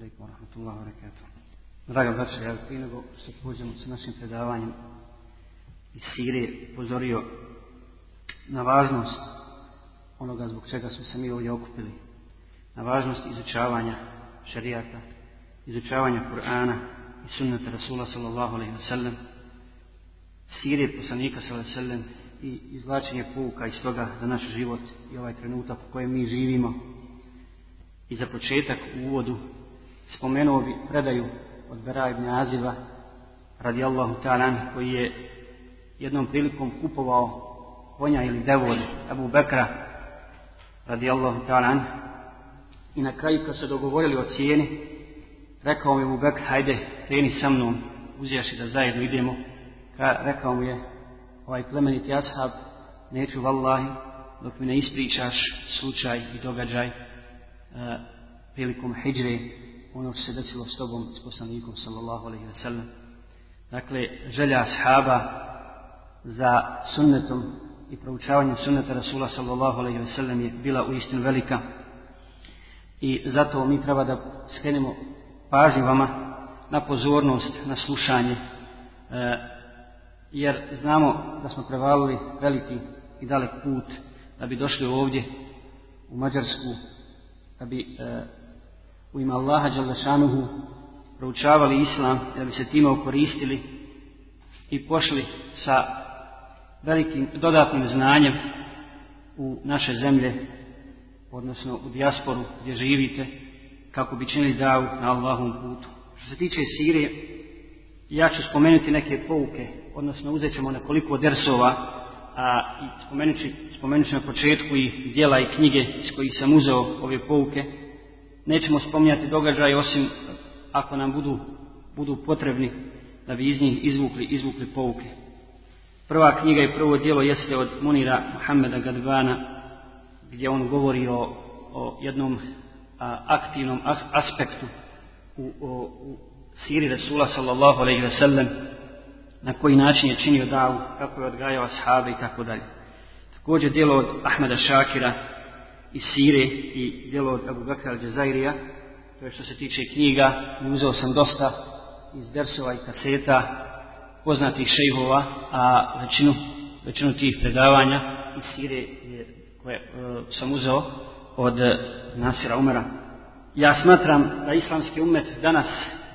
alaikum wa rahmatullahi wa barakatuh. Draga braća, ja prije nego što pođemo sa našim predavanjem iz Sirije pozorio na važnost onoga zbog čega smo se mi ovdje okupili, na važnost izučavanja šarijata, izučavanja Kur'ana i sunnata Rasula sallallahu alaihi wa sallam, Sirije poslanika sallallahu alaihi wa sallam i izvlačenje pouka iz toga za naš život i ovaj trenutak u kojem mi živimo. I za početak u uvodu spomenuo bi predaju od Bera ibn Aziva radijallahu ta'ala koji je jednom prilikom kupovao konja ili devu od Abu Bekra radijallahu ta'ala i na kraju kad se dogovorili o cijeni rekao mi Abu Bekr hajde kreni sa mnom uzjaši da zajedno idemo. Rekao mu je ovaj plemeniti ashab neću vallahi dok mi ne ispričaš slučaj i događaj uh, prilikom hijđre ono što se desilo s tobom s poslanikom sallallahu alaihi wa sallam. Dakle želja ashaba za sunnetom i proučavanjem sunneta Rasula sallallahu alaihi wa sallam je bila uistinu velika. I zato mi treba da skrenemo pažnju vama na pozornost, na slušanje e, jer znamo da smo prevalili veliki i dalek put da bi došli ovdje u Mađarsku da bi e, u ime Allaha Đalešanuhu proučavali islam da bi se time okoristili i pošli sa velikim dodatnim znanjem u naše zemlje odnosno u dijasporu gdje živite kako bi činili davu na Allahom putu. Što se tiče Sirije, ja ću spomenuti neke pouke, odnosno uzet ćemo nekoliko dersova, a spomenut ću, spomenut ću na početku i dijela i knjige iz kojih sam uzeo ove pouke. Nećemo spominjati događaje osim ako nam budu, budu potrebni da bi iz njih izvukli, izvukli pouke. Prva knjiga i prvo dijelo jeste od Munira Muhammeda Gadvana, gdje on govori o, o jednom a, aktivnom as, aspektu u, o, u siri Resula sallallahu alaihi ve sellem, na koji način je činio davu, kako je odgajao ashabe i tako dalje. Također dijelo od Ahmeda Šakira iz Sire i dijelo od Abu Bakra al-Jazairija, to je što se tiče knjiga, i uzeo sam dosta iz dersova i kaseta poznatih šejhova, a većinu, većinu tih predavanja iz Sire je, koje uh, sam uzeo od Nasira Umera. Ja smatram da islamski umet danas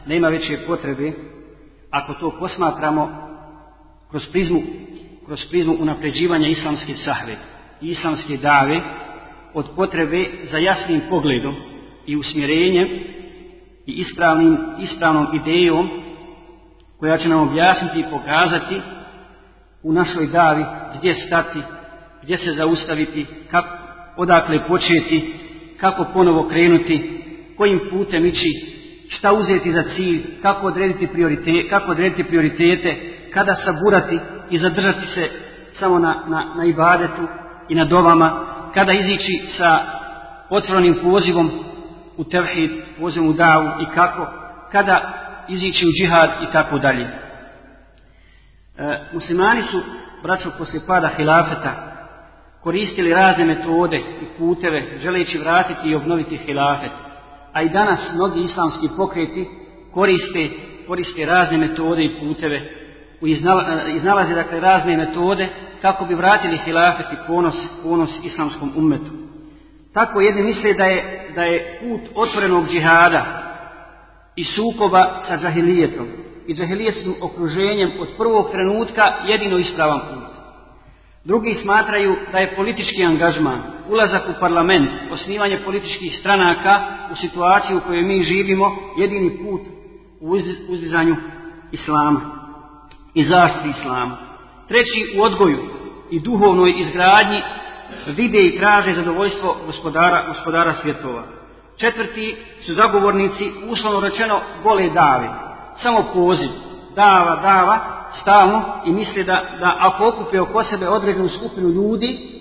nema veće potrebe ako to posmatramo kroz prizmu, kroz prizmu unapređivanja islamske sahve i islamske dave od potrebe za jasnim pogledom i usmjerenjem i ispravnim, ispravnom idejom koja će nam objasniti i pokazati u našoj davi gdje stati, gdje se zaustaviti, kako, odakle početi, kako ponovo krenuti, kojim putem ići, šta uzeti za cilj, kako odrediti prioritete, kako odrediti prioritete, kada saburati i zadržati se samo na, na, na ibadetu i na dovama, kada izići sa otvorenim pozivom u tevhid, pozivom u davu i kako, kada izići u džihad i tako dalje. E, muslimani su, braćo, poslije pada hilafeta, koristili razne metode i puteve, želeći vratiti i obnoviti hilafet. A i danas mnogi islamski pokreti koriste, koriste razne metode i puteve, iznalaze dakle razne metode kako bi vratili hilafet i ponos, ponos islamskom ummetu. Tako jedni misle da je, da je put otvorenog džihada i sukoba sa džahilijetom i džahilijetskim okruženjem od prvog trenutka jedino ispravan put. Drugi smatraju da je politički angažman, ulazak u parlament, osnivanje političkih stranaka u situaciju u kojoj mi živimo jedini put u uzdizanju islama i zaštiti islama. Treći u odgoju i duhovnoj izgradnji vide i traže zadovoljstvo gospodara, gospodara svjetova. Četvrti su zagovornici, uslovno rečeno, gole dave. Samo poziv, dava, dava, stalno i misle da, da ako okupe oko sebe određenu skupinu ljudi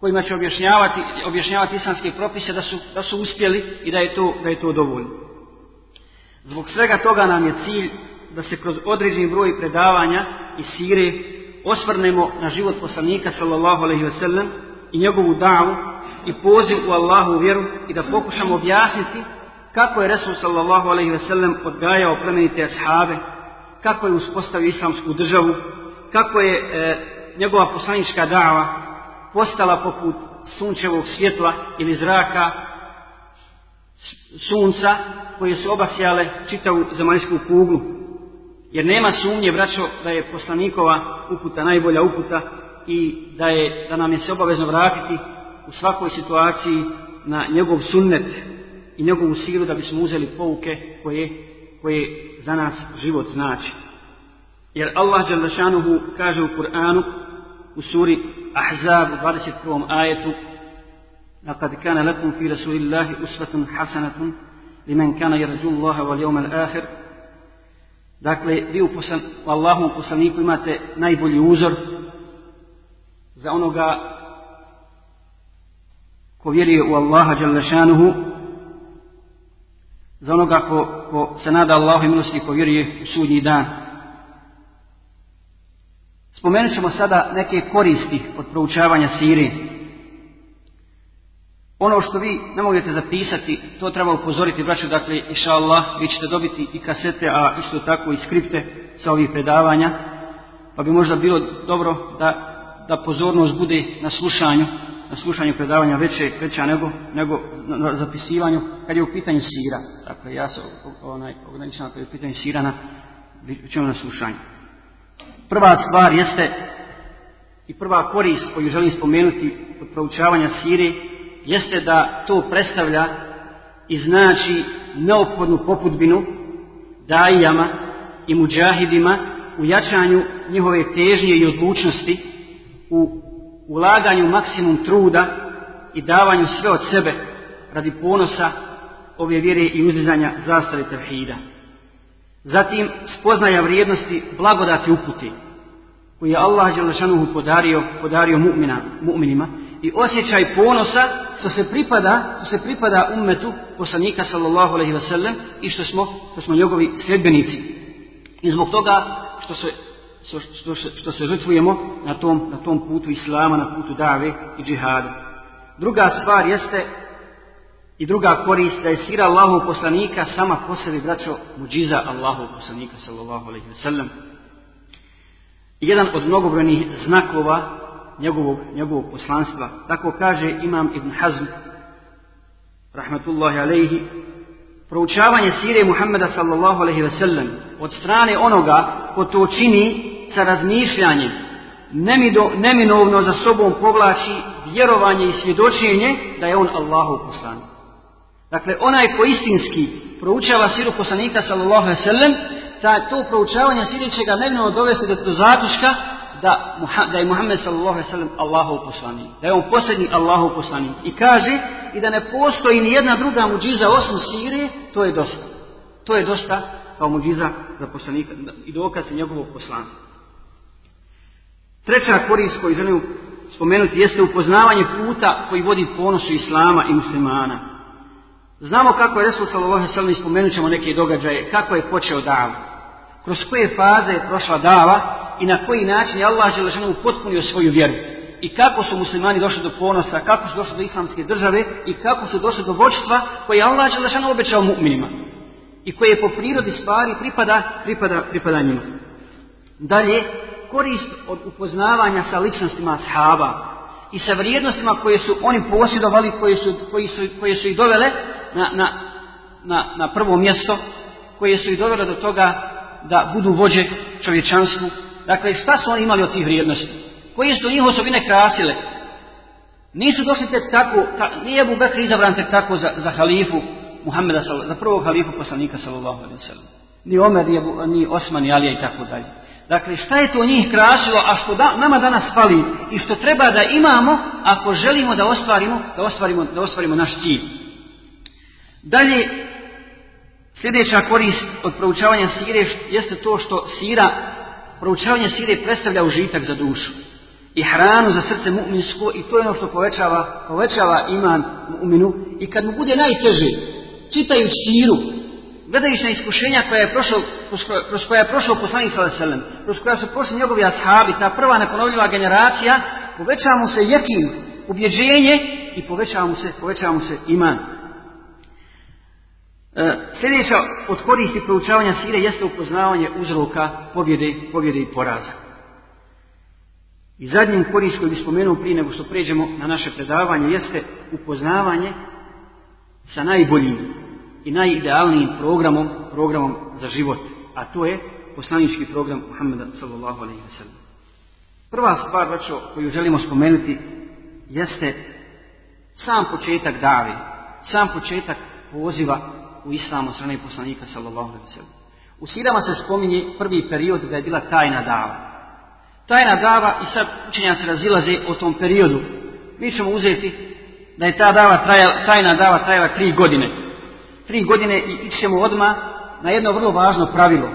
kojima će objašnjavati, objašnjavati islamske propise da su, da su uspjeli i da je, to, da je to dovoljno. Zbog svega toga nam je cilj da se kroz određeni broj predavanja i sire osvrnemo na život poslanika sallallahu alaihi ve sellem i njegovu davu i poziv u Allahu vjeru i da pokušamo objasniti kako je Resul sallallahu alaihi ve sellem odgajao plemenite ashabe, kako je uspostavio islamsku državu, kako je e, njegova poslanička dava postala poput sunčevog svjetla ili zraka sunca koje su obasjale čitavu zemaljsku kuglu. Jer nema sumnje, braćo, da je poslanikova uputa najbolja uputa i da, je, da nam je se obavezno vratiti u svakoj situaciji na njegov sunnet i njegovu silu da bismo uzeli pouke koje, koje za nas život znači. Jer Allah Đalešanuhu kaže u Kur'anu u suri Ahzab u 21. ajetu لقد كان لكم في رسول الله أسوة حسنة لمن كان يرجو الله واليوم الآخر Dakle, vi u, poslan, u Allahom poslaniku imate najbolji uzor za onoga ko vjeruje u Allaha Đalešanuhu, za onoga ko, ko se nada Allahu i milosti ko vjeruje u sudnji dan. Spomenut ćemo sada neke koristi od proučavanja siri. Ono što vi ne možete zapisati, to treba upozoriti, braću, dakle, inša Allah, vi ćete dobiti i kasete, a isto tako i skripte sa ovih predavanja, pa bi možda bilo dobro da, da pozornost bude na slušanju, na slušanju predavanja veće, veća nego, nego na, na zapisivanju, kad je u pitanju sira. Dakle, ja sam onaj, ograničan kad je u pitanju sirana, ćemo na slušanju. Prva stvar jeste i prva korist koju želim spomenuti od proučavanja sire jeste da to predstavlja i znači neophodnu poputbinu dajama i muđahidima u jačanju njihove težnje i odlučnosti u ulaganju maksimum truda i davanju sve od sebe radi ponosa ove vjere i uzizanja zastave tevhida. Zatim spoznaja vrijednosti blagodati upute koji je Allah Đelešanuhu podario, podario mu'minima i osjećaj ponosa što se pripada, što se pripada ummetu poslanika sallallahu alejhi ve sellem i što smo što smo njegovi sledbenici. I zbog toga što se što, što, što se žrtvujemo na tom, na tom putu islama, na putu dave i džihada. Druga stvar jeste i druga korist da je sira Allahu poslanika sama po sebi braćo muđiza Allahu poslanika sallallahu alejhi ve sellem. Jedan od mnogobrojnih znakova njegovog, njegovog poslanstva. Tako kaže Imam Ibn Hazm, rahmatullahi alaihi, proučavanje sire Muhammeda sallallahu alaihi sellem od strane onoga ko to čini sa razmišljanjem, neminovno za sobom povlači vjerovanje i svjedočenje da je on Allahu poslanik. Dakle, onaj ko istinski proučava siru poslanika sallallahu alaihi ta, to proučavanje sire će ga neminovno dovesti do, do zatuška da, da je Muhammed sallallahu sallam Allahov poslanik. Da je on posljednji Allahov poslanik. I kaže i da ne postoji ni jedna druga muđiza osim sire, to je dosta. To je dosta kao muđiza za poslanika i dokaz njegovog poslanstva. Treća korist koju želim spomenuti jeste upoznavanje puta koji vodi ponosu Islama i muslimana. Znamo kako je Resul sallallahu sallam spomenut ćemo neke događaje, kako je počeo dava. Kroz koje faze je prošla dava i na koji način je Allah Đelešanu potpunio svoju vjeru. I kako su muslimani došli do ponosa, kako su došli do islamske države i kako su došli do vođstva koje je Allah Đelešanu obećao mu'minima. I koje je po prirodi stvari pripada, pripada, pripada njima. Dalje, korist od upoznavanja sa ličnostima ashaba i sa vrijednostima koje su oni posjedovali, koje su, koje su, koje su ih dovele na, na, na, na prvo mjesto, koje su ih dovele do toga da budu vođe čovječanstvu Dakle, šta su oni imali od tih vrijednosti? Koje su njih osobine krasile? Nisu došli tek tako, ta, nije Abu Bekr izabran tek tako za, za halifu Muhammeda, za prvog halifu poslanika, sallallahu alaihi sallam. Ni Omer, ni, Abu, ni Osman, ni Alija i tako dalje. Dakle, šta je to njih krasilo, a što da, nama danas fali i što treba da imamo ako želimo da ostvarimo, da ostvarimo, da ostvarimo naš cilj. Dalje, sljedeća korist od proučavanja sire jeste to što sira proučavanje sire predstavlja užitak za dušu i hranu za srce mu'minsko i to je ono što povećava, povećava iman mu'minu i kad mu bude najteže čitajući siru gledajući na iskušenja koja je prošao, kroz koja je prošao poslanik sellem, kroz koja su prošli njegovi ashabi, ta prva neponovljiva generacija, povećava mu se jekin, ubjeđenje i povećava mu se, povećava mu se iman. E, sljedeća od koristi proučavanja sire jeste upoznavanje uzroka pobjede, pobjede i poraza. I zadnjim korist koji bi spomenuo prije nego što pređemo na naše predavanje jeste upoznavanje sa najboljim i najidealnijim programom, programom za život, a to je poslanički program Muhammeda sallallahu alaihi wa sallam. Prva stvar, braćo, koju želimo spomenuti jeste sam početak davi, sam početak poziva u islamu strane poslanika sallallahu alaihi. U sirama se spominje prvi period da je bila tajna dava. Tajna dava i sad učenjaci razilaze o tom periodu. Mi ćemo uzeti da je ta dava trajala, tajna dava trajala tri godine. Tri godine i ićemo odmah na jedno vrlo važno pravilo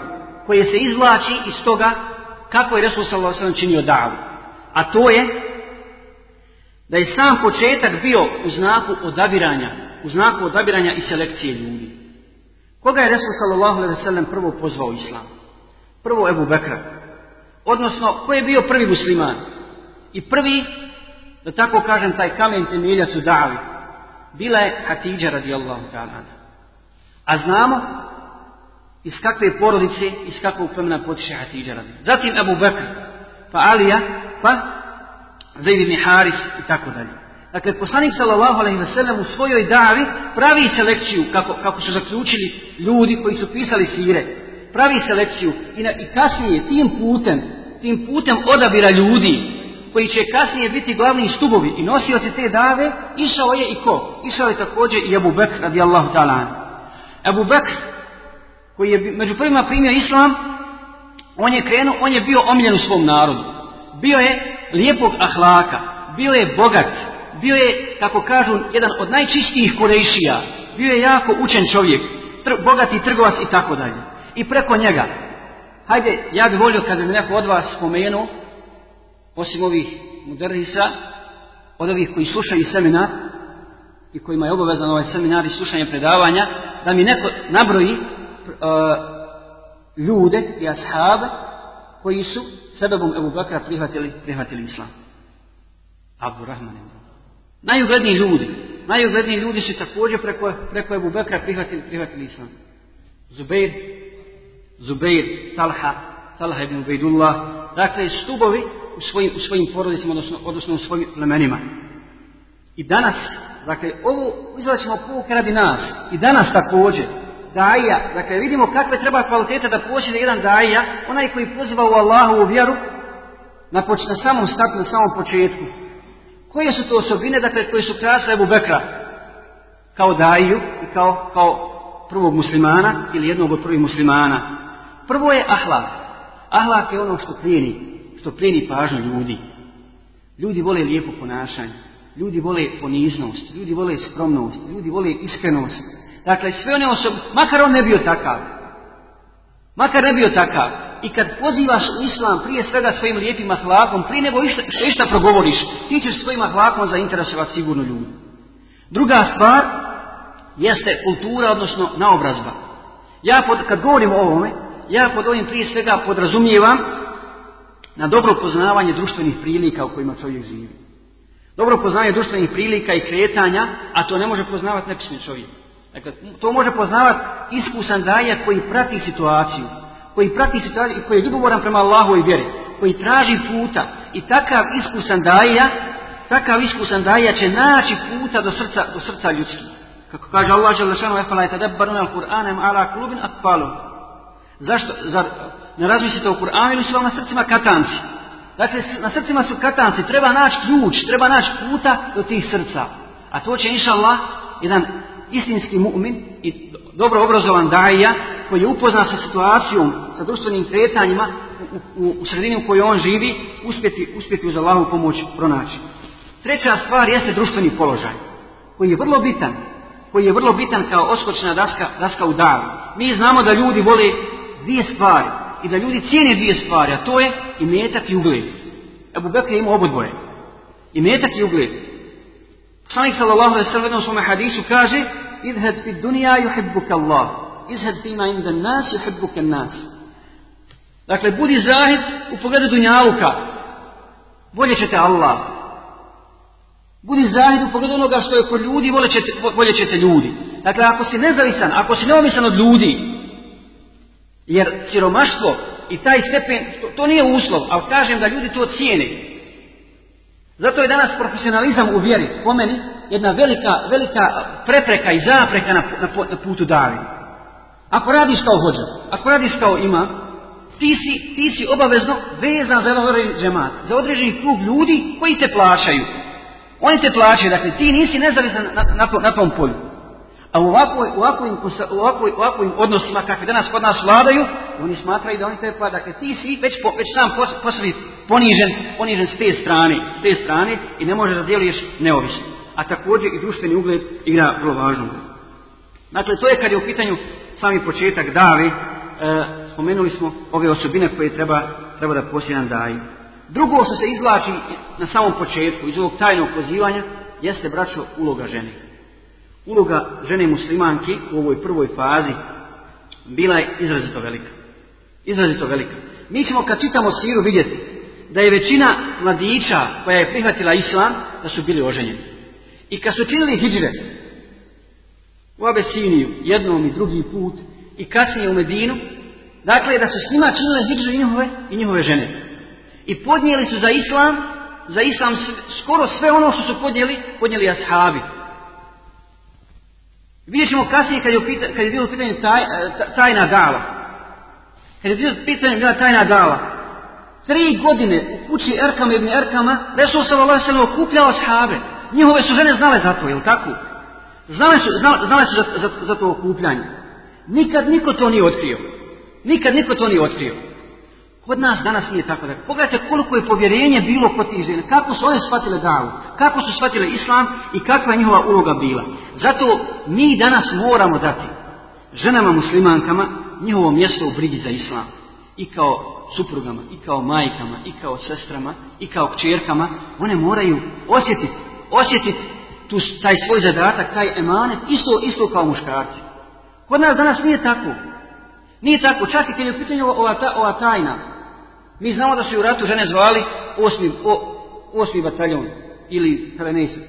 koje se izvlači iz toga kako je Resul sallallahu alejhi činio davu. A to je da je sam početak bio u znaku odabiranja, u znaku odabiranja i selekcije ljudi. Koga je Resul sallallahu alejhi ve sellem prvo pozvao islam? Prvo Ebu Bekra. Odnosno, ko je bio prvi musliman? I prvi, da tako kažem, taj kamen temeljac u davi, bila je Hatidža radijallahu ta'ala. A znamo iz kakve porodice, iz kakvog plemena potiče Hatidža radi. Zatim Abu Bakr, pa Alija, pa Zaid ibn Haris i tako dalje. Dakle, poslanik sallallahu alaihi ve sellem u svojoj davi pravi selekciju, kako, kako su zaključili ljudi koji su pisali sire, pravi selekciju i, na, i kasnije tim putem, tim putem odabira ljudi koji će kasnije biti glavni stubovi i nosioci te dave, išao je i ko? Išao je također i Abu Bakr radijallahu ta'ala. Abu Bakr koji je među prvima primio islam, on je krenuo, on je bio omiljen u svom narodu. Bio je lijepog ahlaka, bio je bogat, bio je, kako kažu, jedan od najčistijih korejšija, bio je jako učen čovjek, tr bogati trgovac i tako dalje. I preko njega, hajde, ja bih volio kad bi neko od vas spomenuo, osim ovih modernisa, od ovih koji slušaju seminar, i kojima je obavezan ovaj seminar i slušanje predavanja, da mi neko nabroji ljude i ashabe koji su sebebom Ebu Bakra prihvatili, prihvatili islam. Abu Rahman Najugledniji ljudi, najugledniji ljudi su također preko, preko Ebu Bekra prihvatili, prihvatili islam. Zubeir, Zubeir, Talha, Talha ibn Ubejdullah, dakle stubovi u svojim, u svojim porodicima, odnosno, odnosno u svojim plemenima. I danas, dakle, ovo izlačimo pouke radi nas. I danas također, daja, dakle vidimo kakve treba kvalitete da posjede jedan daja, onaj koji poziva u Allahu u vjeru, na, na samom startu, na samom početku. Koje su to osobine, dakle, koje su krasne Ebu Bekra, kao daju i kao, kao prvog muslimana ili jednog od prvih muslimana. Prvo je ahlak. Ahlak je ono što plijeni, što plijeni pažnju ljudi. Ljudi vole lijepo ponašanje, ljudi vole poniznost, ljudi vole skromnost, ljudi vole iskrenost, Dakle, sve one osobe, makar on ne bio takav, makar ne bio takav, i kad pozivaš u islam prije svega svojim lijepim ahlakom, prije nego išta, išta progovoriš, ti ćeš svojim ahlakom zainteresovati sigurno ljudi. Druga stvar jeste kultura, odnosno naobrazba. Ja pod, kad govorim o ovome, ja pod ovim prije svega podrazumijevam na dobro poznavanje društvenih prilika u kojima čovjek živi. Dobro poznavanje društvenih prilika i kretanja, a to ne može poznavati nepisni čovjek. Dakle, to može poznavati iskusan daja koji prati situaciju, koji prati situaciju i koji je ljubomoran prema Allahu i vjeri, koji traži puta i takav iskusan daja, takav iskusan daja će naći puta do srca, do srca ljudskih. Kako kaže Allah Želešanu, al-Qur'anem ala klubin akpalu. Zašto? Zar ne razmislite o Kur'anu ili su na srcima katanci? Dakle, na srcima su katanci, treba naći ključ, treba naći puta do tih srca. A to će, inša Allah, jedan istinski mu'min i dobro obrazovan daja koji je upoznan sa situacijom, sa društvenim kretanjima u, u, u sredini u kojoj on živi, uspjeti, uspjeti uz Allahu pomoć pronaći. Treća stvar jeste društveni položaj, koji je vrlo bitan, koji je vrlo bitan kao oskočna daska, daska u davu. Mi znamo da ljudi vole dvije stvari i da ljudi cijene dvije stvari, a to je i metak i ugled. Ebu Bekr je imao obo dvoje. I metak i ugled. Poslanik sallallahu alejhi ve sellem u svom hadisu kaže: "Idhad fi dunya yuhibbuka Allah, izhad fima inda nas yuhibbuka nas." Dakle, budi zahid u pogledu dunjaluka. Voljet ćete Allah. Budi zahid u pogledu onoga što je kod ljudi, voljet ćete ljudi. Dakle, ako si nezavisan, ako si neovisan od ljudi, jer siromaštvo i taj stepen, to, to nije uslov, ali kažem da ljudi to cijene. Zato je danas profesionalizam u vjeri, po meni, jedna velika, velika prepreka i zapreka na, na, putu davi. Ako radiš kao hođa, ako radiš kao ima, ti si, ti si obavezno vezan za određeni džemat, za određeni krug ljudi koji te plaćaju. Oni te plaćaju, dakle ti nisi nezavisan na, na, na tom polju. A u ovakvim, u ovakvim odnosima kakvi danas kod nas vladaju, oni smatraju da oni te pa, dakle ti si već, po, već sam po, po sebi ponižen, ponižen s te strane, s te strane i ne možeš da djeluješ neovisno. A također i društveni ugled igra vrlo važnu. Dakle, to je kad je u pitanju sami početak davi, e, spomenuli smo ove osobine koje treba, treba da posjedan daji. Drugo što se izvlači na samom početku iz ovog tajnog pozivanja jeste, braćo, uloga žene. Uloga žene muslimanki u ovoj prvoj fazi bila je izrazito velika. Izrazito velika. Mi ćemo kad čitamo siru vidjeti da je većina mladića koja je prihvatila islam da su bili oženjeni. I kad su činili hijđre u Abesiniju jednom i drugi put i kasnije u Medinu, dakle da su s njima činile hijđre i njihove, i njihove žene. I podnijeli su za islam, za islam skoro sve ono što su podnijeli, podnijeli ashabi. Vidjet ćemo kasnije kad je, pita, kad je bilo pitanje taj, tajna dala. Kad je bilo pitanje bila tajna dala. Tri godine u kući Erkama ibn Erkama, Resul sallam okupljao ashabe. Njihove su žene znale za to, jel tako? Znale su, znale, znale su za, za, za to okupljanje. Nikad niko to nije otkrio. Nikad niko to nije otkrio. Kod nas danas nije tako. Dakle, pogledajte koliko je povjerenje bilo kod tih žena. Kako su one shvatile davu. Kako su shvatile islam i kakva je njihova uloga bila. Zato mi danas moramo dati ženama muslimankama njihovo mjesto u brigi za islam. I kao suprugama, i kao majkama, i kao sestrama, i kao kćerkama. One moraju osjetiti, osjetiti tu, taj svoj zadatak, taj emanet, isto, isto kao muškarci. Kod nas danas nije tako. Nije tako. Čak i kad je u pitanju ova, ova tajna, Mi znamo da su u ratu žene zvali osmi, o, osmi bataljon ili Helenesa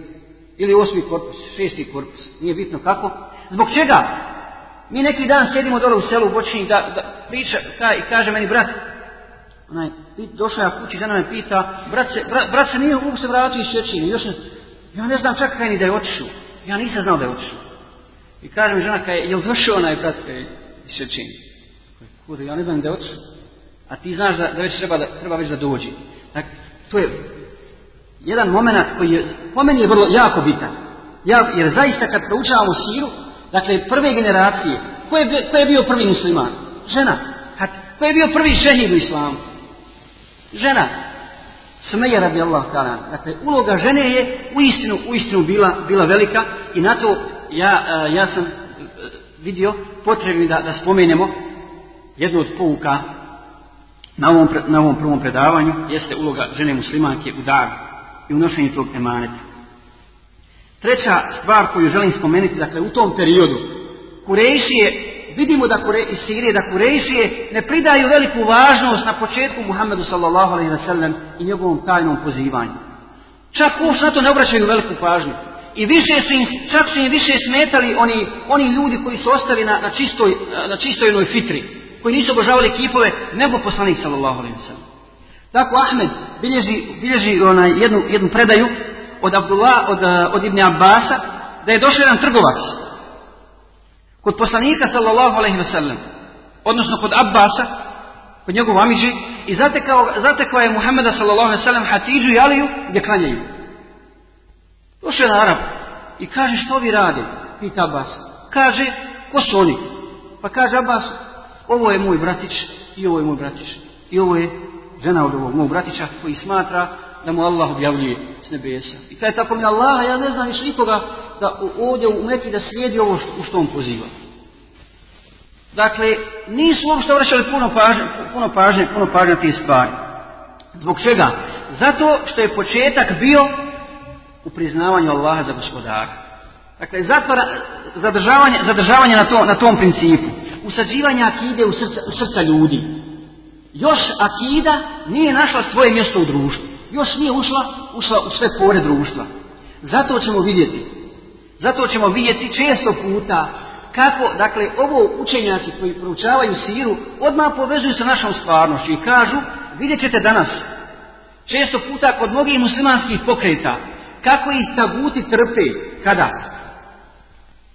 ili osmi korpus, šesti korpus, nije bitno kako. Zbog čega? Mi neki dan sjedimo dole u selu u Bočini da, da priča ka, i kaže meni brat, onaj, došao ja kući, žena me pita, brat se, brat, brat se nije uopšte vratio iz Čečine, još ne, ja ne znam čak kaj ni da je otišao, ja nisam znao da je otišao. I kaže mi žena, kaj, je li došao onaj brat kaj, iz Čečine? Kuda, ja ne znam da je otišao. A ti znaš da, da već treba, da, treba već da dođi. Dakle, to je jedan moment koji je, po meni je vrlo jako bitan. Ja, jer zaista kad proučavamo siru, dakle, prve generacije, ko je, ko je bio prvi musliman? Žena. Kad, ko je bio prvi šehid u islamu? Žena. Sumeja radi Allah ta'ala. Dakle, uloga žene je u istinu, u istinu bila, bila velika i na to ja, ja sam vidio potrebni da, da spomenemo jednu od pouka na ovom, na ovom prvom predavanju jeste uloga žene muslimanke u davi i u nošenju tog emaneta. Treća stvar koju želim spomenuti, dakle u tom periodu, Kurejšije, vidimo da Kure, iz Sirije, da Kurejšije ne pridaju veliku važnost na početku Muhammedu sallallahu alaihi wa sallam i njegovom tajnom pozivanju. Čak uopšte na to ne obraćaju veliku pažnju. I više su im, čak su im više smetali oni, oni ljudi koji su ostali na, na, čistoj, na čistoj jednoj fitri koji nisu obožavali kipove, nego poslanik sallallahu alejhi ve. Tako Ahmed bilježi, bilježi onaj jednu, jednu predaju od Abdullah, od, od Ibn Abbasa, da je došao jedan trgovac kod poslanika sallallahu alejhi ve odnosno kod Abbasa, kod njegov amiđi, i zatekao, zatekao je Muhammeda sallallahu alejhi ve sellem Hatidžu i Aliju gdje klanjaju. Došao je na Arab i kaže što vi radi? Pita Abbas. Kaže, ko su oni? Pa kaže Abbas, ovo je moj bratić i ovo je moj bratić. I ovo je žena od ovog mog bratića koji smatra da mu Allah objavljuje s nebesa. I kada je tako mi Allah, ja ne znam više nikoga da ovdje u Meki da slijedi ovo u što on poziva. Dakle, nisu uopšte vraćali puno pažnje, puno pažnje, puno pažnje te stvari. Zbog čega? Zato što je početak bio u priznavanju Allaha za gospodara. Dakle, zatvara, zadržavanje, zadržavanje na, to, na tom principu usađivanje akide u srca, u srca ljudi. Još akida nije našla svoje mjesto u društvu. Još nije ušla, ušla u sve pore društva. Zato ćemo vidjeti Zato ćemo vidjeti često puta kako, dakle, ovo učenjaci koji proučavaju siru, odmah povezuju sa našom stvarnošću i kažu, vidjet ćete danas, često puta kod mnogih muslimanskih pokreta, kako ih taguti trpe, kada?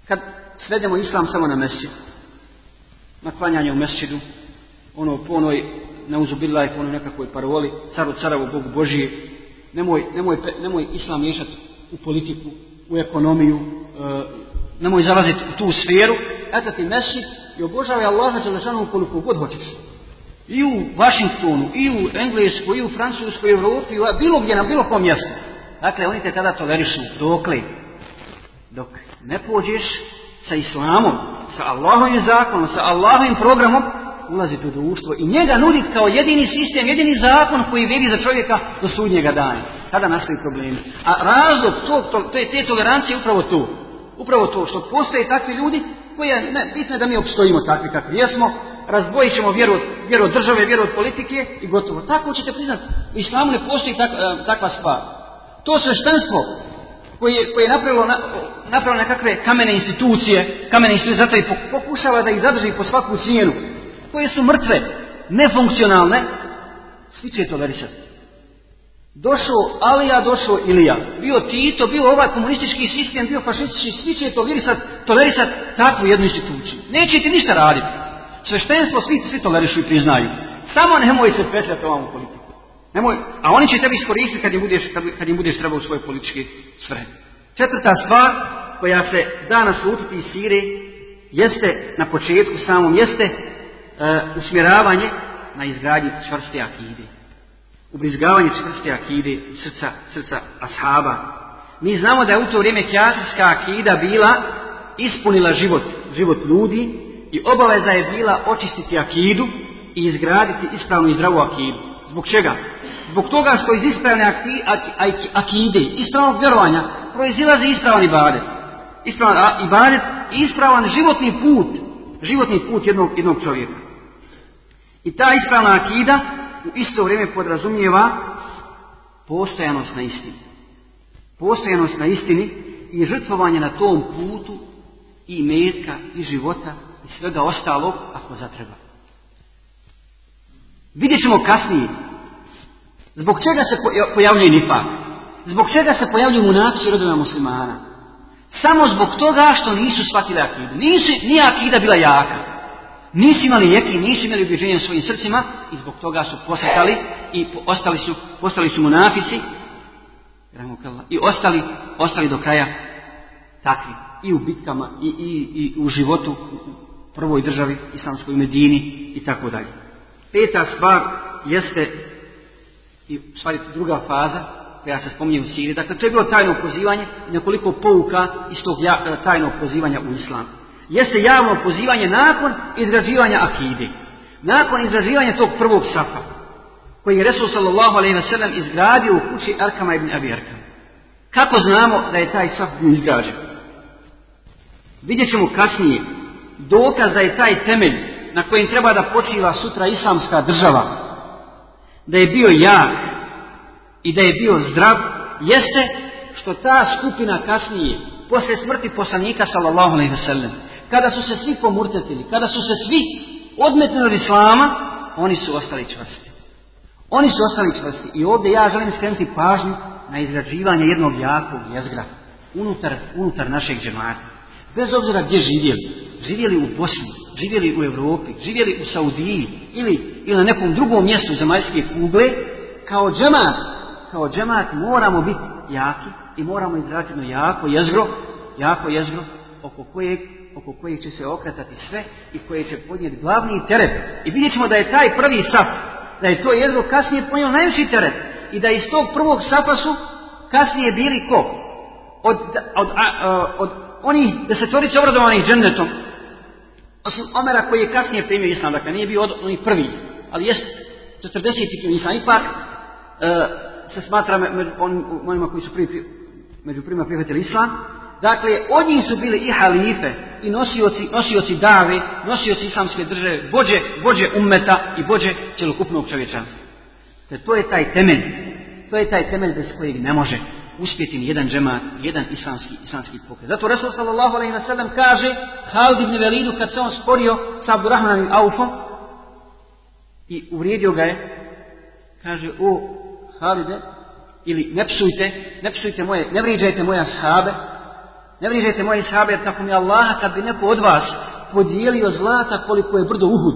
Kad svedemo islam samo na mesčid, na klanjanje u mesčidu, ono po onoj, na uzubila po onoj nekakvoj paroli, caru caravu, Bogu Božije, nemoj, nemoj, nemoj islam miješati u politiku, u ekonomiju, e, nemoj zalaziti u tu sferu, eto ti mesčid i obožavaj Allaha Đelešanu koliko god hoćeš. I u Washingtonu, i u Engleskoj, i u Francuskoj, i u Europi, bilo gdje, na bilo kom mjestu. Dakle, oni te tada tolerišu. Dokle? Dok ne pođeš sa islamom, sa Allahovim zakonom, sa Allahovim programom, ulaziti u društvo i njega nuditi kao jedini sistem, jedini zakon koji vidi za čovjeka do sudnjega dana. Tada nastaju problemi. A razlog tog, te, te tolerancije je upravo to. Upravo to što postoje takvi ljudi koji ne, bitno je da mi opstojimo takvi kakvi jesmo, razdvojit ćemo vjeru, vjeru od države, vjeru od politike i gotovo. Tako ćete priznati, u islamu ne postoji tak, e, takva stvar. To sveštenstvo koje, koje je napravilo, na, napravilo nekakve kamene institucije, kamene institucije, zato i pokušava da ih zadrži po svaku cijenu, koje su mrtve, nefunkcionalne, svi će tolerisati. Došao Alija, došao Ilija. Bio Tito, bio ovaj komunistički sistem, bio fašistički, svi će tolerisat, tolerisat takvu jednu instituciju. Neće ti ništa raditi. Sveštenstvo svi, svi tolerišu i priznaju. Samo nemoj se petljati ovom politiku. Nemoj, a oni će tebi iskoristiti kad im budeš, kad, im budeš trebao u svoje političke svrhe. Četvrta stvar koja se da naslutiti iz Sire jeste na početku samom jeste e, usmjeravanje na izgradnji čvrste akide. Ubrizgavanje čvrste akide srca, srca ashaba. Mi znamo da je u to vrijeme kjafirska akida bila ispunila život, život ljudi i obaveza je bila očistiti akidu i izgraditi ispravnu i zdravu akidu. Zbog čega? Zbog toga što iz ispravne akide, ispravnog vjerovanja, proizilazi ispravan ibadet. Ispravan ibadet i ispravan životni put, životni put jednog, jednog čovjeka. I ta ispravna akida u isto vrijeme podrazumijeva postojanost na istini. Postojanost na istini i žrtvovanje na tom putu i metka i života i svega ostalog ako zatreba. Vidjet ćemo kasnije zbog čega se pojavljuje nifak. Zbog čega se pojavljuju munaci rodovima muslimana. Samo zbog toga što nisu shvatili akidu. Nisu, nije akida bila jaka. Nisu imali jeki, nisu imali ubjeđenje svojim srcima i zbog toga su posjetali i ostali su, postali su munafici i ostali, ostali do kraja takvi. I u bitkama, i, i, i u životu, u prvoj državi, islamskoj Medini i tako dalje. Peta stvar jeste i stvari druga faza koja se spominje u Siriji. Dakle, to je bilo tajno pozivanje i nekoliko pouka iz tog tajnog pozivanja u islam. Jeste javno pozivanje nakon izgrađivanja akide. Nakon izgrađivanja tog prvog safa, koji je Resul sallallahu alaihi wa sallam izgradio u kući Arkama ibn Abi Arkama. Kako znamo da je taj saf izgrađen? Vidjet ćemo kasnije dokaz da je taj temelj na kojem treba da počiva sutra islamska država, da je bio jak i da je bio zdrav, jeste što ta skupina kasnije, poslije smrti poslanika sallallahu alaihi sallam, kada su se svi pomurtetili, kada su se svi odmetnili od islama, oni su ostali čvrsti. Oni su ostali čvrsti. I ovdje ja želim skrenuti pažnju na izgrađivanje jednog jakog jezgra unutar, unutar našeg džemata. Bez obzira gdje živjeli. Živjeli u Bosni, živjeli u Europi, živjeli u Saudiji ili, ili na nekom drugom mjestu zemaljske kugle, kao džemat, kao džemat moramo biti jaki i moramo izraditi jedno jako jezgro, jako jezgro oko kojeg, oko kojeg će se okretati sve i koje će podnijeti glavni teret. I vidjet ćemo da je taj prvi saf, da je to jezgro kasnije ponijelo najveći teret i da iz tog prvog safa su kasnije bili ko? Od, od, od, od onih desetorice obradovanih džennetom, osim Omera koji je kasnije primio islam, dakle nije bio od onih prvi, ali jest 40. islam, ipak e, se smatra među onima koji su prvi, među prima prihvatili islam, dakle od njih su bili i halife, i nosioci, nosioci dave, nosioci islamske države, vođe, vođe ummeta i vođe cjelokupnog čovječanstva. Te to je taj temelj, to je taj temelj bez kojeg ne može, uspjeti ni jedan džemat, jedan islamski, islamski pokret. Zato Resul sallallahu alaihi wa sallam kaže Halid ibn Velidu kad se on sporio sa Abdurrahmanom Aufom i uvrijedio ga je, kaže, o Halide, ili ne psujte, ne psujte moje, ne vriđajte moje ashabe, ne vriđajte moje ashabe, jer tako mi Allah, kad bi neko od vas podijelio zlata koliko je brdo Uhud,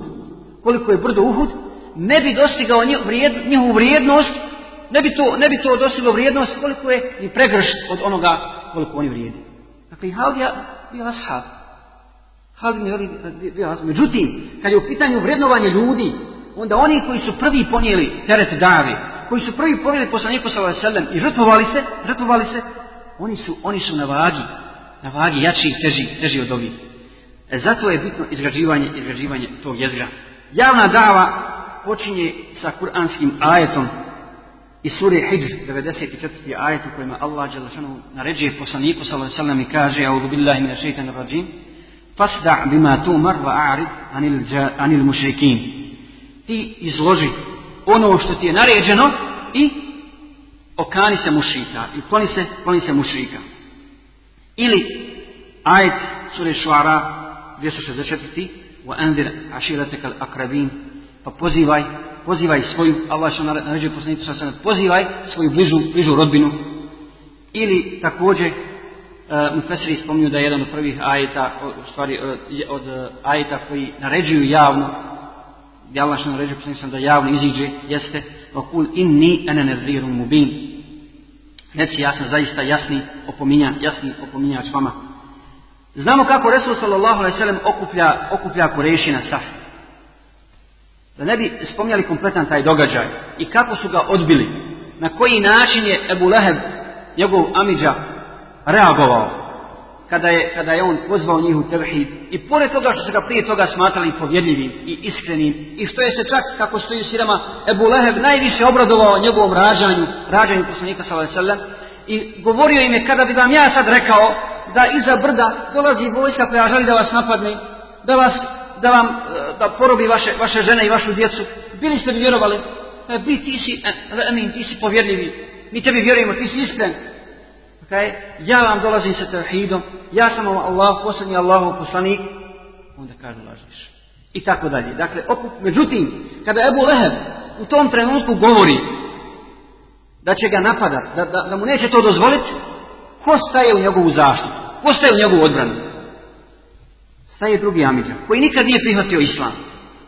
koliko je brdo Uhud, ne bi dostigao njihovu vrijednost, ne bi, to, ne bi to dostiglo vrijednost koliko je i pregršt od onoga koliko oni vrijedi. Dakle, Haldija bio ashab. Haldija bio ashab. Međutim, kad je u pitanju vrednovanje ljudi, onda oni koji su prvi ponijeli teret dave, koji su prvi ponijeli poslaniku sallallahu alejhi i žrtvovali se, žrtvovali se, oni su oni su na vagi, na vagi jači teži, teži od ovih. E, zato je bitno izgrađivanje, izgrađivanje tog jezgra. Javna dava počinje sa kuranskim ajetom i suri Hijz 94. ajet u kojima Allah dželle naređuje poslaniku alejhi i kaže: "A'udhu billahi minash shaitanir rajim. Fasda' bima tumar wa a'rid anil anil mushrikin." Ti izloži ono što ti je naređeno i okani se mušika i kloni se, kloni se mušika. Ili ajet sure Šuara 264. wa anzir ashiratakal akrabin pa pozivaj pozivaj svoju Allah što naređuje poslaniku sa pozivaj svoju bližu, bližu rodbinu. Ili također uh, Mufesiri spominju da je jedan od prvih ajeta u stvari uh, od uh, ajeta koji naređuju javno gdje Allah što naređuje poslanik da javno iziđe jeste vakul inni ene mubin. Reci ja sam zaista jasni opominja, jasni opominjač vama. Znamo kako Resul sallallahu alaihi okuplja, okuplja Kureši na sah da ne bi spomnjali kompletan taj događaj i kako su ga odbili na koji način je Ebu Leheb njegov Amidža reagovao kada je, kada je on pozvao njih u tevhid i pored toga što su ga prije toga smatrali povjedljivim i iskrenim i što je se čak kako stoji u sirama Ebu Leheb najviše obradovao njegovom rađanju rađanju poslanika sallallahu i govorio im je kada bi vam ja sad rekao da iza brda dolazi vojska koja želi da vas napadne da vas da vam da porobi vaše, vaše žene i vašu djecu bili ste bi vjerovali e, bi ti si e, amin, ti si povjedljivi mi tebi vjerujemo, ti si iskren Okay? Ja vam dolazim sa tevhidom, ja sam vam Allah, posljednji Allahov poslanik, onda kaže lažiš. I tako dalje. Dakle, opet, međutim, kada Ebu Leheb u tom trenutku govori da će ga napadati, da, da, da mu neće to dozvoliti, ko staje u njegovu zaštitu? Ko staje u njegovu odbranu? Staje drugi Amidža, koji nikad nije prihvatio islam.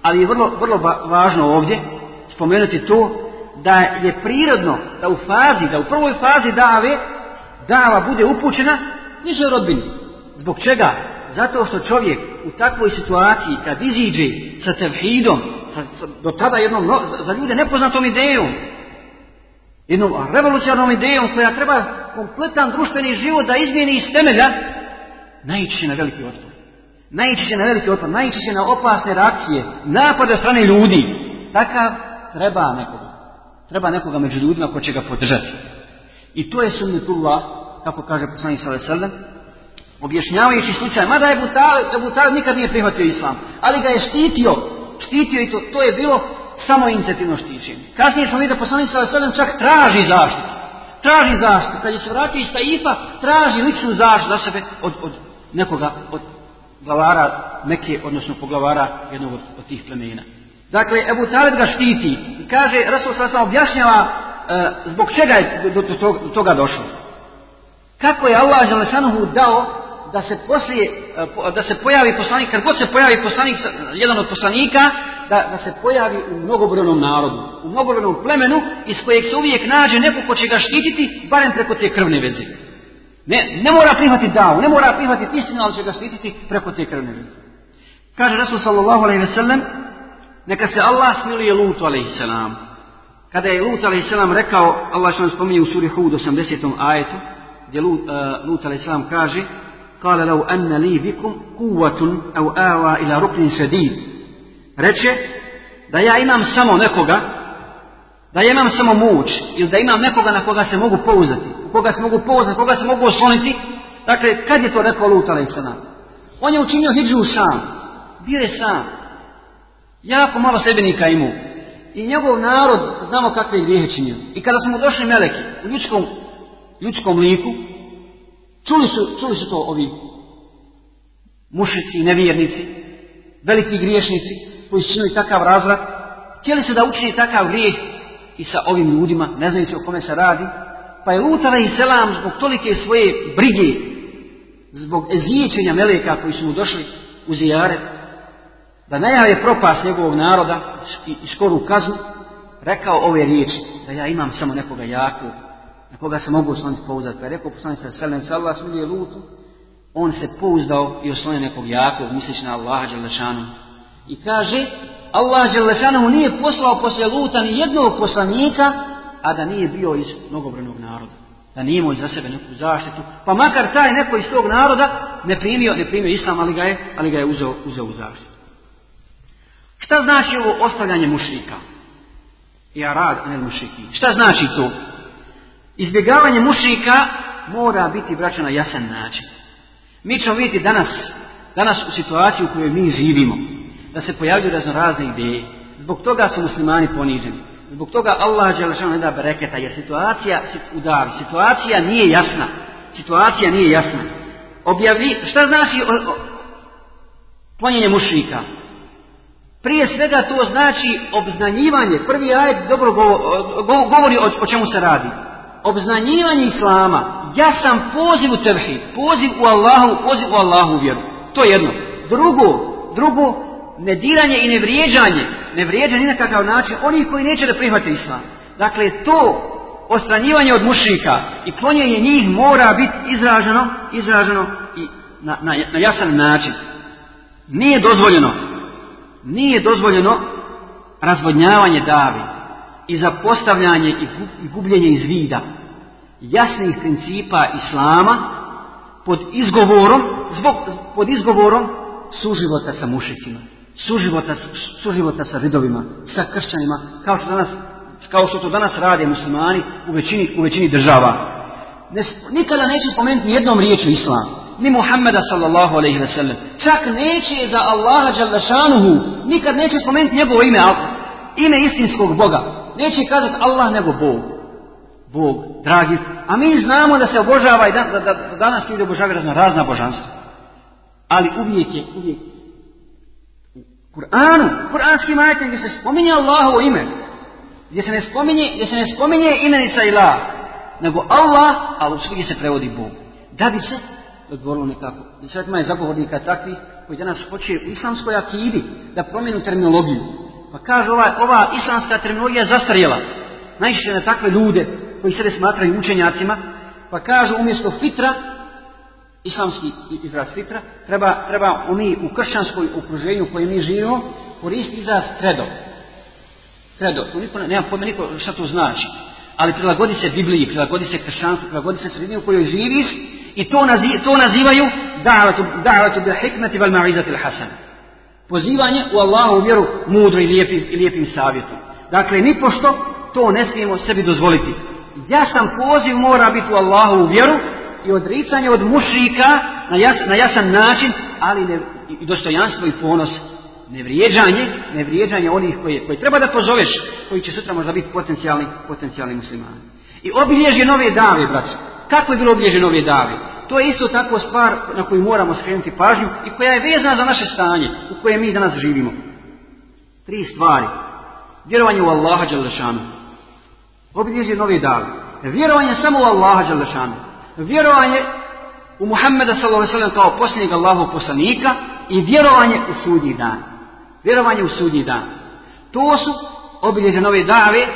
Ali je vrlo, vrlo važno ovdje spomenuti to da je prirodno da u fazi, da u prvoj fazi dave dava bude upućena niže rodbini. Zbog čega? Zato što čovjek u takvoj situaciji kad iziđe sa tevhidom, sa, sa, do tada jednom, no, za, za ljude nepoznatom idejom, jednom revolucionarnom idejom koja treba kompletan društveni život da izmijeni iz temelja, naići na veliki otpor. Naići će na veliki otpor, naići će na opasne reakcije, napade strane ljudi. Takav treba nekoga. Treba nekoga među ljudima ko će ga podržati. I to je sunnetullah, kako kaže poslanik sallallahu objašnjavajući slučaj, mada je Abu Talib nikad nije prihvatio islam, ali ga je štitio, štitio i to, to je bilo samo inicijativno štićenje. Kasnije smo vidjeli da poslanik sallallahu čak traži zaštitu. Traži zaštitu. Kad je se vratio iz Taifa, traži ličnu zaštitu za sebe od, od nekoga, od glavara Mekke, odnosno poglavara jednog od, tih plemena. Dakle, Ebu Talib ga štiti i kaže, Rasul sallallahu objašnjava e, zbog čega je do, do, toga došlo. Kako je Allah Želešanuhu dao da se poslije, e, da se pojavi poslanik, kad god se pojavi poslanik, jedan od poslanika, da, da se pojavi u mnogobrojnom narodu, u mnogobrojnom plemenu, iz kojeg se uvijek nađe neko ko će ga štititi, barem preko te krvne veze. Ne, ne mora prihvatiti davu, ne mora prihvatiti istinu, ali će ga štititi preko te krvne veze. Kaže Rasul sallallahu alaihi ve sellem, neka se Allah smiluje Lutu alaihi salam. Kada je Lut a.s. rekao, Allah što nam spominje u suri Hud 80. ajetu, gdje Lut, uh, Lut a.s. kaže, Kale lau anna li bikum kuvatun au awa ila ruknin šedid. Reče, da ja imam samo nekoga, da ja imam samo moć, ili da imam nekoga na koga se mogu pouzati, koga se mogu pouzati, koga se mogu osloniti. Dakle, kad je to rekao Lut a.s. On je učinio hijđu sam. Bio je sam. Jako malo sebenika imao. I njegov narod, znamo kakve grijehe činio. I kada su mu došli meleki u ljudskom ljudskom liku, čuli su, čuli su to ovi mušici, nevjernici, veliki griješnici koji su činili takav razvrat, htjeli su da učini takav grijeh i sa ovim ljudima, ne znajući o kome se radi, pa je Lut selam zbog tolike svoje brige, zbog ezijećenja meleka koji su mu došli u zijaret, da najave propast njegovog naroda i, skoru kaznu, rekao ove riječi, da ja imam samo nekoga jakog, na koga se mogu osloniti pouzdati. Pa je rekao poslanik sa selem, sa Allah lutu, on se pouzdao i oslonio nekog jakog, misleći na Allaha Đelešanu. I kaže, Allah Đelešanu nije poslao poslije luta ni jednog poslanika, a da nije bio iz mnogobrojnog naroda. Da nije imao za sebe neku zaštitu. Pa makar taj neko iz tog naroda ne primio, ne primio islam, ali ga je, ali ga je uzeo, uzeo u zaštitu. Šta znači ovo ostavljanje mušrika? Ja rad ne mušriki. Šta znači to? Izbjegavanje mušrika mora biti braćo na jasan način. Mi ćemo vidjeti danas, danas u situaciji u kojoj mi živimo, da se pojavljuju razno razne ideje. Zbog toga su muslimani poniženi. Zbog toga Allah Đelešanu ne da bereketa, jer situacija udavi. Situacija nije jasna. Situacija nije jasna. Objavlji, šta znači o, o, plonjenje mušrika? Prije svega to znači obznanjivanje. Prvi ajet dobro govori o, o čemu se radi. Obznanjivanje Islama. Ja sam poziv u tevhid, poziv u Allahu, poziv u Allahu vjeru. To je jedno. Drugo, drugo, nediranje i nevrijeđanje. Nevrijeđanje na kakav način onih koji neće da prihvate Islam. Dakle, to ostranjivanje od mušrika i klonjenje njih mora biti izraženo, izraženo i na, na, na jasan način. Nije dozvoljeno nije dozvoljeno razvodnjavanje davi i zapostavljanje i gubljenje iz vida jasnih principa islama pod izgovorom zbog, pod izgovorom suživota sa mušicima suživota, suživota sa židovima sa kršćanima kao što danas kao što to danas rade muslimani u većini, u većini država ne, nikada neće spomenuti jednom riječu islam ni Muhammeda sallallahu alaihi ve sellem. Čak neće za Allaha džalašanuhu, nikad neće spomenuti njegovo ime, ime istinskog Boga. Neće kazati Allah nego Bog. Bog, dragi. A mi znamo da se obožava i da, da, da, da danas ljudi obožavaju razna, razna božanstva. Ali uvijek je, uvijek Kur'anu, kur'anskim ajetima gdje se spominje Allahovo ime, gdje se ne spominje, gdje se ne spominje imenica ilah, nego Allah, a u svigi se prevodi Bog. Da bi se odgovorilo nekako. I sad ima je zagovornika takvih koji danas hoće u islamskoj akidi da promijenu terminologiju. Pa kaže ova, ova islamska terminologija je zastarjela. Najčešće na takve ljude koji sebe smatraju učenjacima. Pa kažu umjesto fitra, islamski izraz fitra, treba, treba oni u kršćanskoj okruženju u kojem mi živimo koristiti izraz kredo. Kredo. To niko, nema pojma niko šta to znači. Ali prilagodi se Bibliji, prilagodi se kršćanstvu, prilagodi se sredini u kojoj živiš I to, nazi, to nazivaju da'vatu, bil hikmeti val ma'izati l-hasan. Pozivanje u Allahu vjeru mudro i lijepim, i lijepim savjetom. Dakle, ni pošto to ne smijemo sebi dozvoliti. Ja sam poziv mora biti u Allahu vjeru i odricanje od mušrika na, jas, na jasan način, ali ne, i dostojanstvo i ponos nevrijeđanje, nevrijeđanje onih koji, koji treba da pozoveš, koji će sutra možda biti potencijalni, potencijalni muslimani. I obilježje nove dave, braći. Kako je bilo obilježje nove dave? To je isto tako stvar na koju moramo skrenuti pažnju i koja je vezana za naše stanje u kojem mi danas živimo. Tri stvari. Vjerovanje u Allaha Đalešanu. Obilježje nove dave. Vjerovanje samo u Allaha Đalešanu. Vjerovanje u Muhammeda s.a.v. kao posljednjeg Allahov poslanika i vjerovanje u sudnji dan. Vjerovanje u sudnji dan. To su obilježje nove dave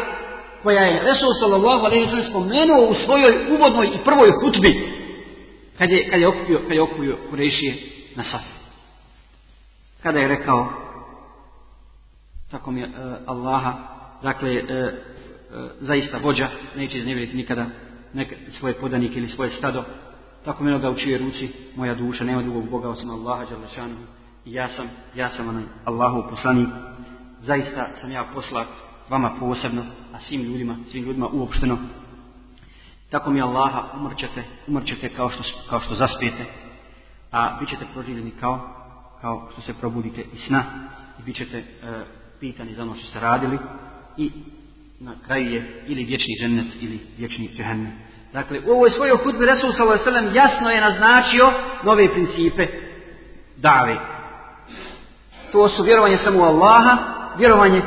koja je Resul sellem spomenuo u svojoj uvodnoj i prvoj hutbi kad je kad je okupio kad je okupio Kurešije na Saf. Kada je rekao tako mi uh, Allaha dakle uh, uh, zaista vođa neće iznevjeriti nikada neka, svoje podanike ili svoje stado. Tako mi ga u čije ruci moja duša nema drugog Boga osim Allaha dželle i ja sam ja sam onaj Allahov poslanik. Zaista sam ja poslat vama posebno, a svim ljudima, svim ljudima uopšteno. Tako mi Allaha umrćete, umrćete kao što, kao što zaspijete, a bit ćete proživljeni kao, kao što se probudite iz sna. I bit ćete e, pitani za ono što ste radili. I na kraju je ili vječni džennet ili vječni džehennem. Dakle, u ovoj svojoj hudbi Resul sallallahu jasno je naznačio nove principe dave. To su vjerovanje samo u Allaha, vjerovanje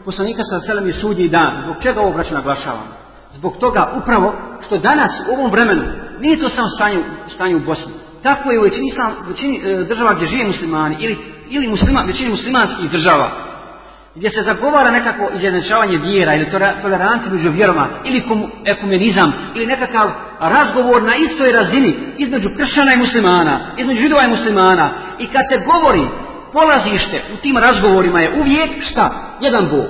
u poslanika sallallahu i sudnji dan. Zbog čega ovo braću naglašavamo? Zbog toga upravo što danas u ovom vremenu nije to samo stanje, stanje u Bosni. Tako je u većini, većini e, država gdje žive muslimani ili, ili muslima, većini muslimanskih država gdje se zagovara nekako izjednačavanje vjera ili tolerancija među vjeroma ili ekumenizam ili nekakav razgovor na istoj razini između kršćana i muslimana, između židova i muslimana i kad se govori polazište u tim razgovorima je uvijek šta? Jedan Bog.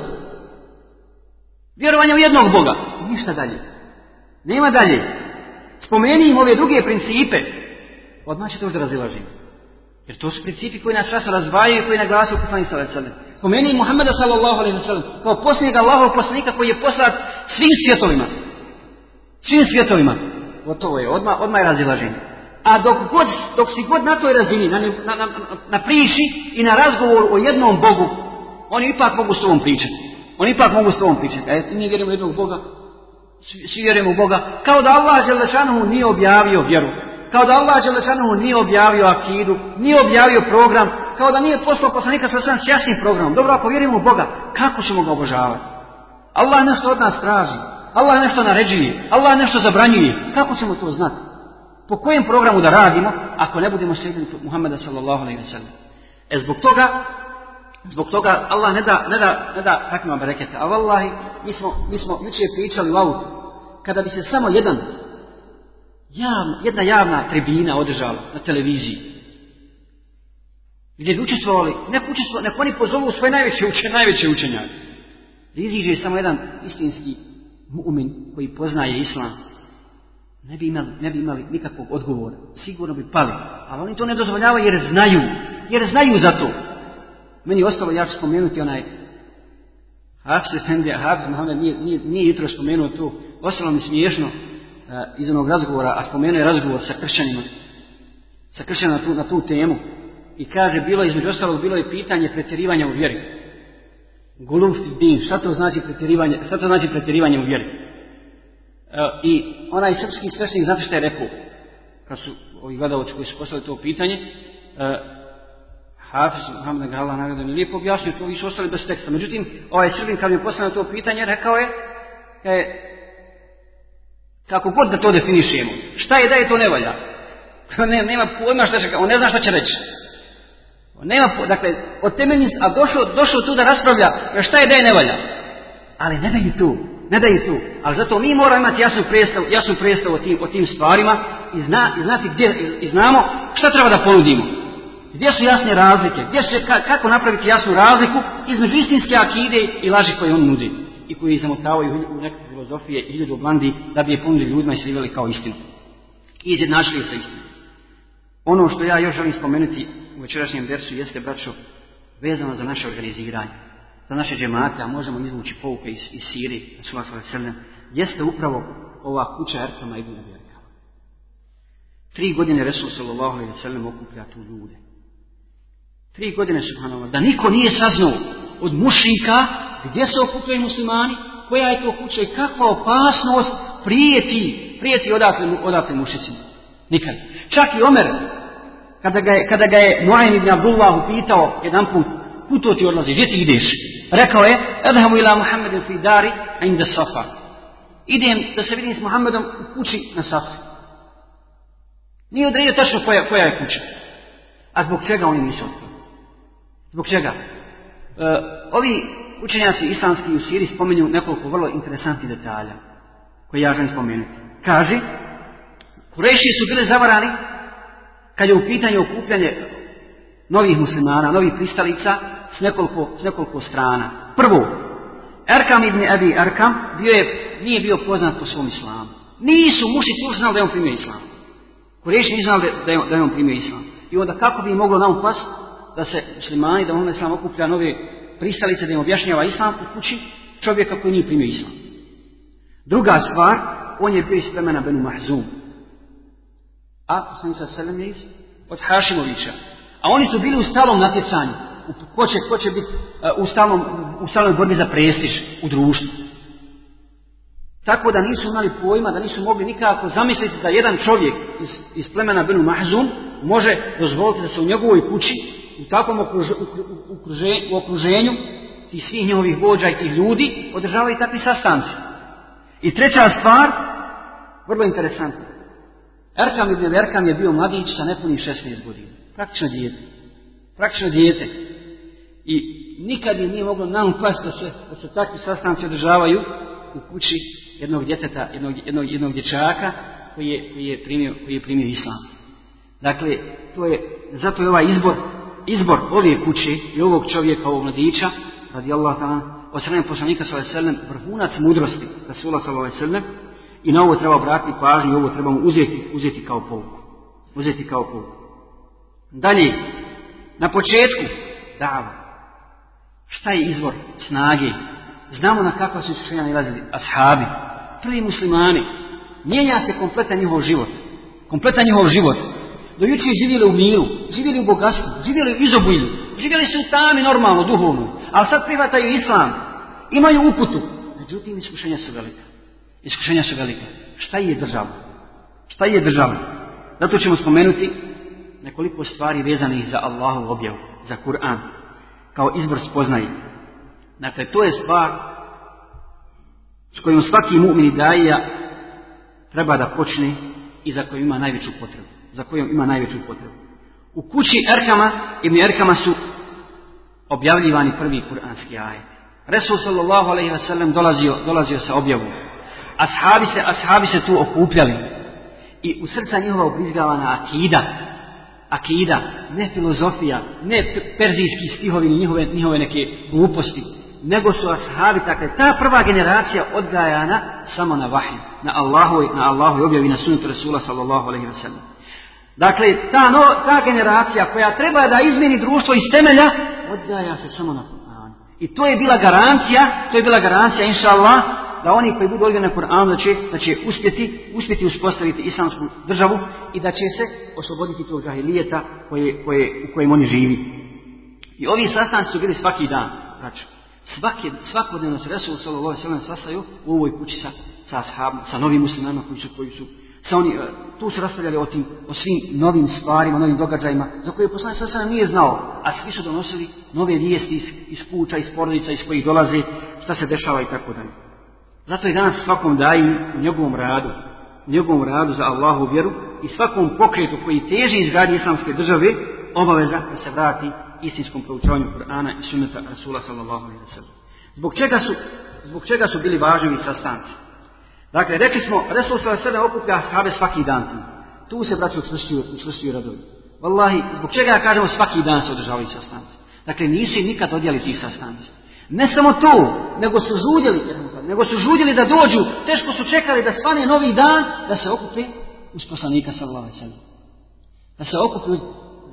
Vjerovanje u jednog Boga. Ništa dalje. Nema dalje. Spomeni im ove druge principe. Odmah će to da. Jer to su principi koji nas často razdvajaju i koji naglasio alejhi ve Spomeni Muhammeda sallallahu alejhi ve kao posljednjeg Allahovog poslanika koji je poslat svim svjetovima. Svim svjetovima. Gotovo je, odmah, odmah je razilaženje. A dok, god, dok si god na toj razini, na, na, na, na priči i na razgovoru o jednom Bogu, oni ipak mogu s tobom pričati. Oni ipak mogu s tobom pričati. A mi vjerujemo jednog Boga, svi, svi vjerujemo u Boga, kao da Allah Želešanohu nije objavio vjeru. Kao da Allah Želešanohu nije objavio akidu, nije objavio program, kao da nije poslao poslanika sa sam s jasnim programom. Dobro, ako vjerujemo u Boga, kako ćemo ga obožavati? Allah nešto od nas traži. Allah nešto naređuje. Allah nešto zabranjuje. Kako ćemo to znati? Po kojem programu da radimo ako ne budemo slijedili Muhammeda sallallahu alaihi wa sallam? E zbog toga Zbog toga Allah ne da, ne da, ne da takvima bereketa. A vallahi, mi smo, mi smo jučer pričali u autu. Kada bi se samo jedan, javna, jedna javna tribina održala na televiziji, gdje bi učestvovali, nek, učestvovali, nek oni pozovu svoje najveće, uče, najveće učenjake. Da iziđe samo jedan istinski mu'min koji poznaje islam, ne bi, imali, ne bi imali nikakvog odgovora. Sigurno bi pali. Ali oni to ne dozvoljavaju jer znaju. Jer znaju za to. Meni je ostalo, ja ću spomenuti onaj Hafiz Efendija, Hafiz Mohamed nije, nije, nije jutro spomenuo tu, ostalo mi smiješno iz onog razgovora, a spomenuo je razgovor sa kršćanima, sa kršćanima na tu, na tu temu i kaže, bilo između ostalog, bilo je pitanje pretjerivanja u vjeri. Guluf din, šta to znači pretjerivanje, šta to znači pretjerivanje u vjeri? Uh, I onaj srpski svešnik, znate šta je rekao? Kad su ovi gledalci koji su poslali to pitanje, uh, Hafiz Muhammed Allah nagrada mi lijepo objasnio to, su ostali bez teksta. Međutim, ovaj Srbin kad mi je poslao to pitanje, rekao je, je kako god da to definišemo, šta je da je to ne valja? Ne, nema pojma šta će, on ne zna šta će reći. On nema, dakle, od temeljni, a došao, došao tu da raspravlja, šta je da je ne valja? Ali ne daju tu, ne daju tu. Ali zato mi moramo imati jasnu predstavu, jasnu predstavu o tim, o tim stvarima i, zna, i znati gdje, i znamo šta treba da ponudimo. Gdje su jasne razlike? Gdje su, kako napraviti jasnu razliku između istinske akide i laži koje on nudi? I koji zamotavaju u neke filozofije i hiljadu blandi da bi je ponudili ljudima i slivali kao istinu. I izjednačili sa istinu. Ono što ja još želim spomenuti u večerašnjem versu jeste, braćo, vezano za naše organiziranje, za naše džemate, a možemo izvući pouke iz, iz Sirije, na jeste upravo ova kuća Erkama i Ibn Tri godine Resul sallallahu alaihi sallam okuplja tu ljude. Tri godine subhanallah. Da niko nije saznao od mušika gdje se okupljaju muslimani, koja je to kuća i kakva opasnost prijeti, prijeti odakle, odakle mušicima. Nikad. Čak i Omer, kada ga je, kada ga je Nuaym ibn Abdullah upitao jedan put, kud to ti odlazi, gdje ti ideš? Rekao je, edhamu ila Muhammedin fi dari, a inda safa. Idem da se vidim s Muhammedom u kući na safi. Nije odredio tačno koja, koja je kuća. A zbog čega oni nisu otkrili? Zbog čega? E, ovi učenjaci islamski u Siriji spomenju nekoliko vrlo interesantnih detalja koje ja želim spomenuti. Kaže, Kureši su bili zavarani kad je u pitanju okupljanje novih muslimana, novih pristalica s nekoliko, s nekoliko strana. Prvo, Erkam ibn Abi Erkam bio je, nije bio poznat po svom islamu. Nisu mušici uopšte znali da je on primio islam. Kureši nisu znali da je, da je on primio islam. I onda kako bi moglo nam past da se muslimani, da on sam okuplja nove pristalice, da im objašnjava islam u kući čovjeka koji nije primio islam. Druga stvar, on je bio iz plemena Benu Mahzum. A, poslanica Selem je od Hašimovića. A oni su bili u stalnom natjecanju. Ko će, ko će biti uh, u, stalnom, u stalnoj borbi za prestiž u društvu. Tako da nisu imali pojma, da nisu mogli nikako zamisliti da jedan čovjek iz, iz plemena Benu Mahzum može dozvoliti da se u njegovoj kući, u takvom okruženju, okruženju tih svih njihovih vođa i tih ljudi, održavaju takvi sastanci. I treća stvar, vrlo interesantna. Erkam ibn Erkam je bio mladić sa nepunih 16 godina. Praktično dijete. Praktično dijete. I nikad je nije moglo nam pasti da se, da se takvi sastanci održavaju u kući jednog djeteta, jednog, jednog, jednog dječaka koji je, koji je, primio, koji je primio islam. Dakle, to je, zato je ovaj izbor, izbor ove kuće i ovog čovjeka, ovog mladića, radi Allah ta'ala, od strane poslanika sallallahu vrhunac mudrosti Rasula sallallahu i na ovo treba obratiti pažnju i ovo trebamo uzeti, uzeti kao pouku. Uzeti kao pouku. Dalje, na početku dava. Šta je izvor snage? Znamo na kakva su iskušenja nalazili ashabi, prvi muslimani. Mijenja se kompletan njihov život. Kompletan njihov život. Do jučer živjeli u miru, živjeli u bogatstvu, živjeli u izobilju, živjeli su u tami normalno, duhovno, ali sad prihvataju islam, imaju uputu. Međutim, iskušenja su velika. Iskušenja su velika. Šta je država? Šta je država? Zato ćemo spomenuti nekoliko stvari vezanih za Allahu objavu, za Kur'an, kao izbor spoznaje. Dakle, to je stvar s kojom svaki mu'min i daija treba da počne i za koju ima najveću potrebu. Za kojom ima najveću potrebu. U kući Erkama, ibn Erkama su objavljivani prvi kuranski ajet. Resul sallallahu alaihi wasallam dolazio, dolazio sa objavom. Ashabi se, ashabi se tu okupljali. I u srca njihova ubrizgavana akida. Akida, ne filozofija, ne perzijski stihovi, njihove, njihove neke gluposti, nego su ashabi, dakle, ta prva generacija odgajana samo na vahju, na Allahu, na Allahu objavi na sunetu Rasula sallallahu alaihi wa sallam. Dakle, ta, no, ta generacija koja treba da izmeni društvo iz temelja, odgaja se samo na Kur'anu. I to je bila garancija, to je bila garancija, inša Allah, da oni koji budu odgojeni na Kur'anu, da će, da će uspjeti, uspjeti uspostaviti islamsku državu i da će se osloboditi tog džahilijeta koje, koje, u kojem oni živi. I ovi sastanci su bili svaki dan, znači. Svaki, svakodnevno se Resul sallallahu alejhi ve sastaju u ovoj kući sa sa, sa novim muslimanima koji su koji su sa oni e, tu su raspravljali o tim o svim novim stvarima, novim događajima za koje poslanik sallallahu nije znao, a svi su donosili nove vijesti iz, iz kuća, iz porodica iz kojih dolaze, šta se dešava i tako dalje. Zato i danas svakom daji u njegovom radu, u njegovom radu za Allahu vjeru i svakom pokretu koji teži izgradnji islamske države obaveza da se vrati istinskom proučavanju Kur'ana i sunneta Rasula sallallahu alaihi wa sallam. Zbog su, zbog čega su bili važni sastanci? Dakle, rekli smo, sallallahu alaihi wa okuplja sahabe svaki dan tu. Tu se braću učvrstuju, radovi. Wallahi, zbog čega ja kažemo svaki dan se održavaju sastanci? Dakle, nisu im nikad odjeli tih sastanci. Ne samo to, nego su žudjeli, nego su žudjeli da dođu, teško su čekali da svane novi dan, da se okupi uz poslanika sallallahu. Da se okupi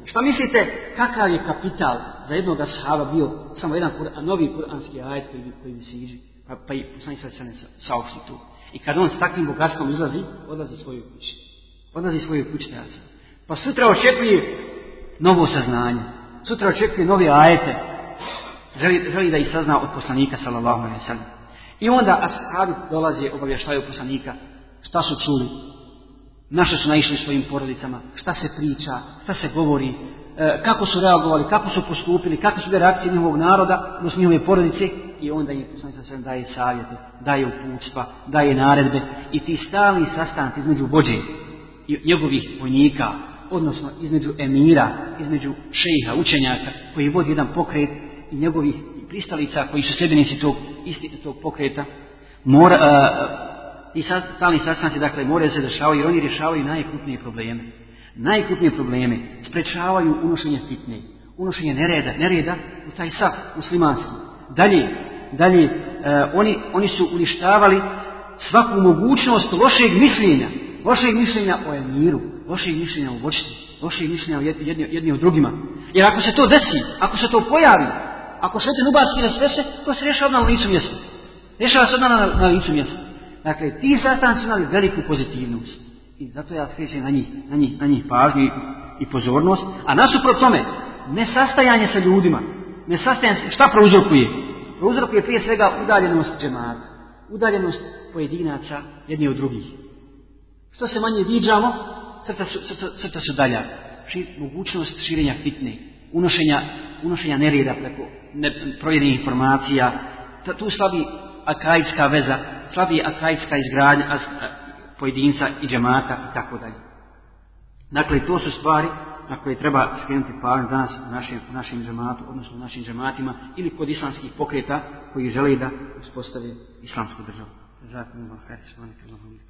Šta mislite, kakav je kapital za jednog ashaba bio samo jedan novi kuranski ajet koji, koji bi siži, pa, pa i poslani sad se ne saopšti tu. I kad on s takvim bogatstvom izlazi, odlazi svoju kući. Odlazi svoju kući. Pa sutra očekuje novo saznanje. Sutra očekuje nove ajete. Želi, želi da ih sazna od poslanika, sallallahu alaihi sallam. I onda ashabi dolaze, obavještaju poslanika šta su čuli, naše su naišli svojim porodicama, šta se priča, šta se govori, kako su reagovali, kako su postupili, kakve su bile reakcije njihovog naroda, odnosno njihove porodice, i onda im poslanica sve daje savjete, daje uputstva, daje naredbe i ti stalni sastanci između vođe i njegovih vojnika, odnosno između emira, između šejiha, učenjaka, koji vodi jedan pokret i njegovih pristalica koji su sljedbenici tog, isti, tog pokreta, mora, uh, i sad, stalni sastanci, dakle, moraju se dešavaju jer oni rješavaju najkrupnije probleme. Najkrupnije probleme sprečavaju unošenje fitne, unošenje nereda, nereda u taj saf muslimanski. Dalje, dalje, e, oni, oni su uništavali svaku mogućnost lošeg mišljenja, lošeg mišljenja o emiru, lošeg mišljenja o vočstvu, lošeg mišljenja o jedni, jedni o drugima. Jer ako se to desi, ako se to pojavi, ako šetan ubarski na sve se, to se rješava na licu mjesta. Rješava se odmah na, na licu mjesta. Dakle, ti sastanci imali veliku pozitivnost. I zato ja skrećem na njih, na njih, na njih pažnju i, pozornost. A nasuprot tome, nesastajanje sa ljudima, nesastajanje, šta prouzrokuje? Prouzrokuje prije svega udaljenost džemata. udaljenost pojedinaca jedni od drugih. Što se manje viđamo, srca su, srca, srca su dalja. Ši, mogućnost širenja fitne, unošenja, unošenja nereda preko ne, provjerenih informacija, tu slabi akajska veza, slabi akajska izgradnja pojedinca i džemata i tako dalje. Dakle, to su stvari na koje treba skrenuti pažnju danas u našem, u našem džematu, odnosno u našim džematima ili kod islamskih pokreta koji žele da uspostave islamsku državu. Hajde,